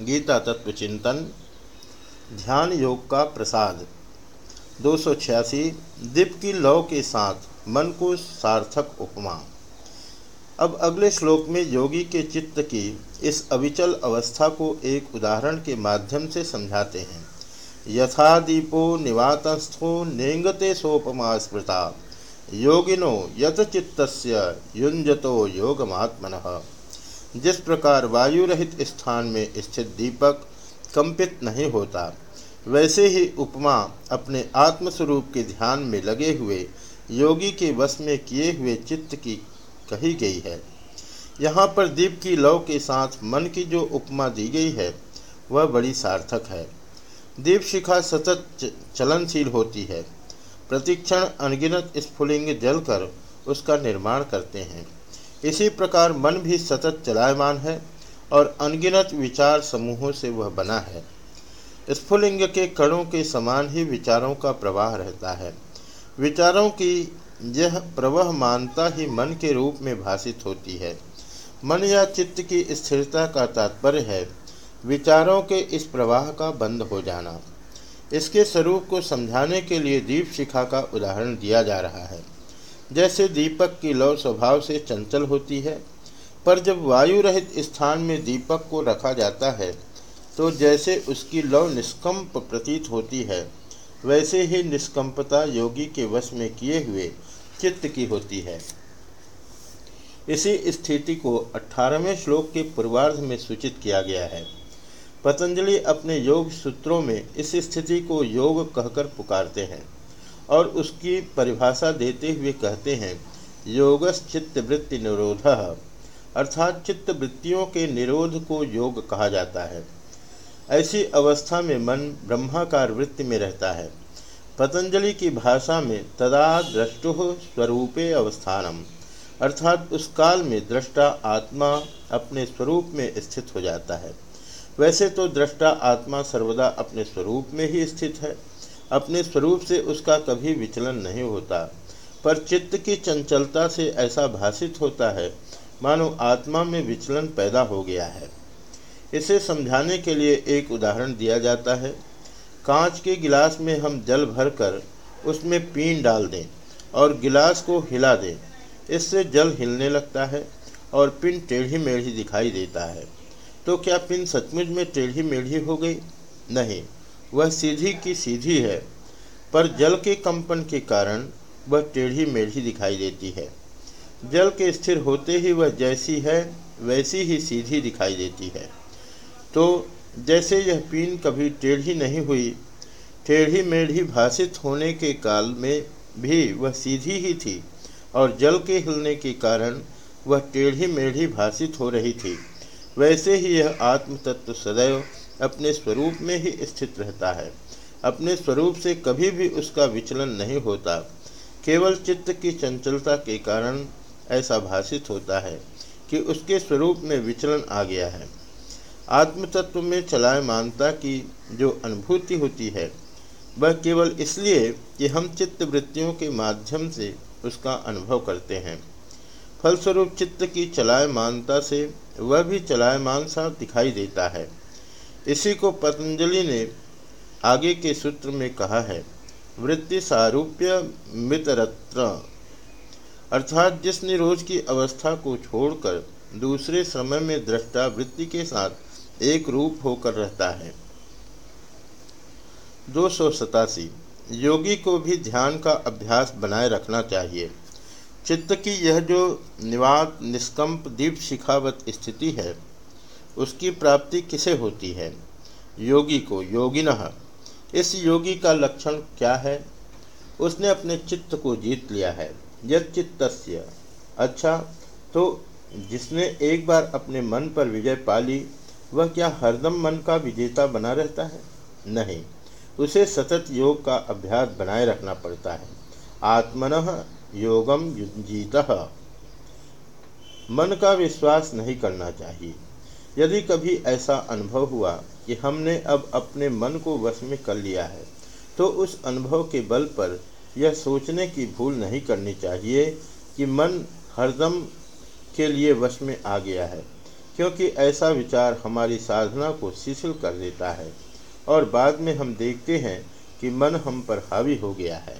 गीता तत्व चिंतन, ध्यान योग का प्रसाद। दो सौ छियासी, दीप की लौ के साथ मन को सार्थक उपमा। अब अगले श्लोक में योगी के चित्त की इस अविचल अवस्था को एक उदाहरण के माध्यम से समझाते हैं। यथा दीपो निवातस्थो नेंगते सोपमा स्मृता योगिनो यत चित्तस्य युंजतो योगमात्मन। जिस प्रकार वायु रहित स्थान में स्थित दीपक कंपित नहीं होता, वैसे ही उपमा अपने आत्मस्वरूप के ध्यान में लगे हुए योगी के वश में किए हुए चित्त की कही गई है। यहाँ पर दीप की लौ के साथ मन की जो उपमा दी गई है, वह बड़ी सार्थक है। दीप शिखा सतत चलनशील होती है। प्रतिक्षण अनगिनत स्फुलिंग जलकर उसका निर्माण करते हैं। इसी प्रकार मन भी सतत चलायमान है और अनगिनत विचार समूहों से वह बना है। स्फुलिंग के कणों के समान ही विचारों का प्रवाह रहता है। विचारों की यह प्रवाह मानता ही मन के रूप में भाषित होती है। मन या चित्त की स्थिरता का तात्पर्य है विचारों के इस प्रवाह का बंद हो जाना। इसके स्वरूप को समझाने के लिए दीप शिखा का उदाहरण दिया जा रहा है। जैसे दीपक की लौ स्वभाव से चंचल होती है, पर जब वायु रहित स्थान में दीपक को रखा जाता है तो जैसे उसकी लौ निष्कंप प्रतीत होती है, वैसे ही निष्कंपता योगी के वश में किए हुए चित्त की होती है। इसी स्थिति को अठारहवें श्लोक के पूर्वार्ध में सूचित किया गया है। पतंजलि अपने योग सूत्रों में इस स्थिति को योग कहकर पुकारते हैं। और उसकी परिभाषा देते हुए कहते हैं योगस चित्त वृत्ति निरोध। अर्थात चित्त वृत्तियों के निरोध को योग कहा जाता है। ऐसी अवस्था में मन ब्रह्माकार वृत्ति में रहता है। पतंजलि की भाषा में तदा द्रष्टु स्वरूपे अवस्थानम। अर्थात उस काल में दृष्टा आत्मा अपने स्वरूप में स्थित हो जाता है। वैसे तो दृष्टा आत्मा सर्वदा अपने स्वरूप में ही स्थित है। अपने स्वरूप से उसका कभी विचलन नहीं होता, पर चित्त की चंचलता से ऐसा भाषित होता है, मानो आत्मा में विचलन पैदा हो गया है। इसे समझाने के लिए एक उदाहरण दिया जाता है। कांच के गिलास में हम जल भरकर उसमें पीन डाल दें और गिलास को हिला दें। इससे जल हिलने लगता है और पिन टेढ़ी मेढ़ी दिखाई देता है। तो क्या पिन सचमुच में टेढ़ी मेढ़ी हो गई? नहीं। वह सीधी की सीधी है, पर जल के कंपन के कारण वह टेढ़ी मेढ़ी दिखाई देती है। जल के स्थिर होते ही वह जैसी है, वैसी ही सीधी दिखाई देती है। तो जैसे यह पीन कभी टेढ़ी नहीं हुई, टेढ़ी मेढ़ी भाषित होने के काल में भी वह सीधी ही थी, और जल के हिलने के कारण वह टेढ़ी मेढ़ी भाषित हो रही थी। वैसे ही यह आत्म तत्व सदैव अपने स्वरूप में ही स्थित रहता है। अपने स्वरूप से कभी भी उसका विचलन नहीं होता। केवल चित्त की चंचलता के कारण ऐसा भाषित होता है कि उसके स्वरूप में विचलन आ गया है। आत्मतत्व में चलायमानता की जो अनुभूति होती है, वह केवल इसलिए कि हम चित्त वृत्तियों के माध्यम से उसका अनुभव करते हैं। फलस्वरूप चित्त की चलायमानता से वह भी चलायमान सा दिखाई देता है। इसी को पतंजलि ने आगे के सूत्र में कहा है, वृत्ति सारूप्य मितरत्र। अर्थात जिस निरोध की अवस्था को छोड़कर दूसरे समय में दृष्टा वृत्ति के साथ एक रूप होकर रहता है। दो सौ सतासी। योगी को भी ध्यान का अभ्यास बनाए रखना चाहिए। चित्त की यह जो निवात, निष्कंप, दीप, शिखावत स्थिति है उसकी प्राप्ति किसे होती है? योगी को, योगिन, इस योगी का लक्षण क्या है? उसने अपने चित्त को जीत लिया है। यद चित्त अच्छा तो जिसने एक बार अपने मन पर विजय पा ली, वह क्या हरदम मन का विजेता बना रहता है? नहीं। उसे सतत योग का अभ्यास बनाए रखना पड़ता है। आत्मन योगम युजीत मन का विश्वास नहीं करना चाहिए। यदि कभी ऐसा अनुभव हुआ कि हमने अब अपने मन को वश में कर लिया है तो उस अनुभव के बल पर यह सोचने की भूल नहीं करनी चाहिए कि मन हरदम के लिए वश में आ गया है, क्योंकि ऐसा विचार हमारी साधना को शिथिल कर देता है और बाद में हम देखते हैं कि मन हम पर हावी हो गया है।